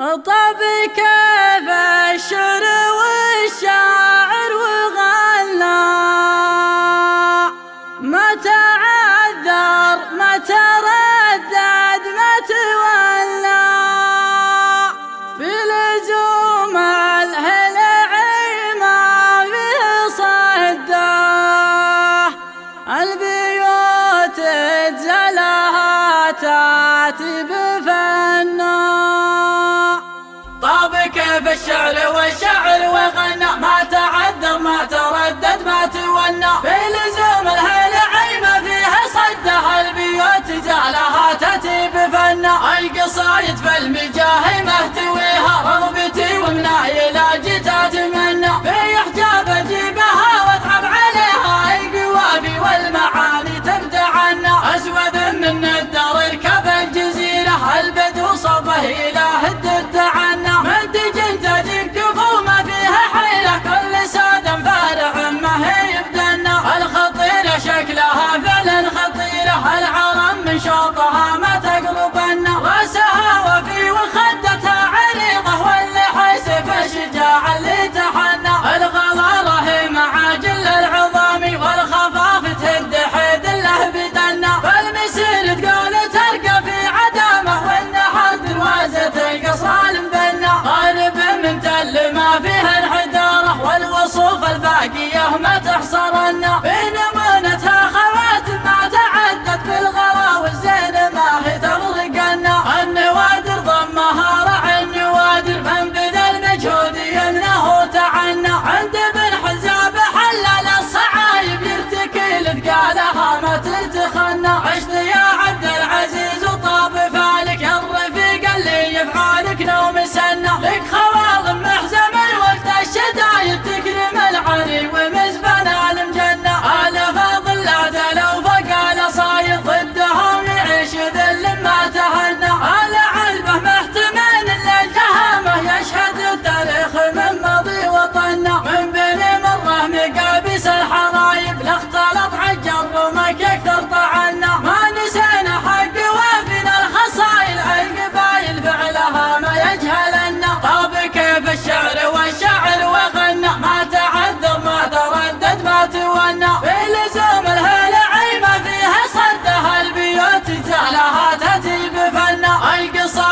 طب كيف الشعر والشاعر وغنى ما تعذر ما تردد ما تولى في لزوم الهلع ما فيه صده. البيوت تزلها تاتي القصايد في المجاه مهتويها. رغبتي لا جيت اتمنى في حجاب أجيبها واتعب عليها. القوافي والمعاني تبدع عنا أسود من الدار ركب الجزيرة. البدو صبه إلى هد التعنى. شوطها ما تقلبن الباقية ما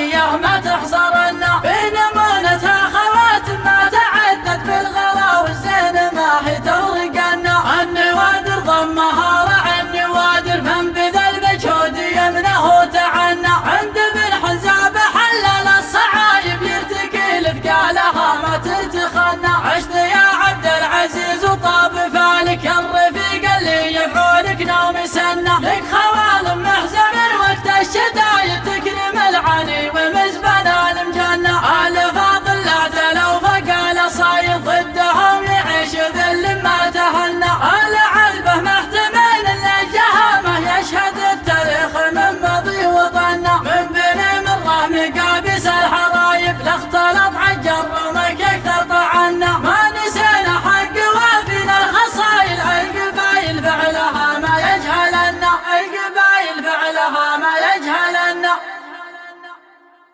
والوصوف الباقية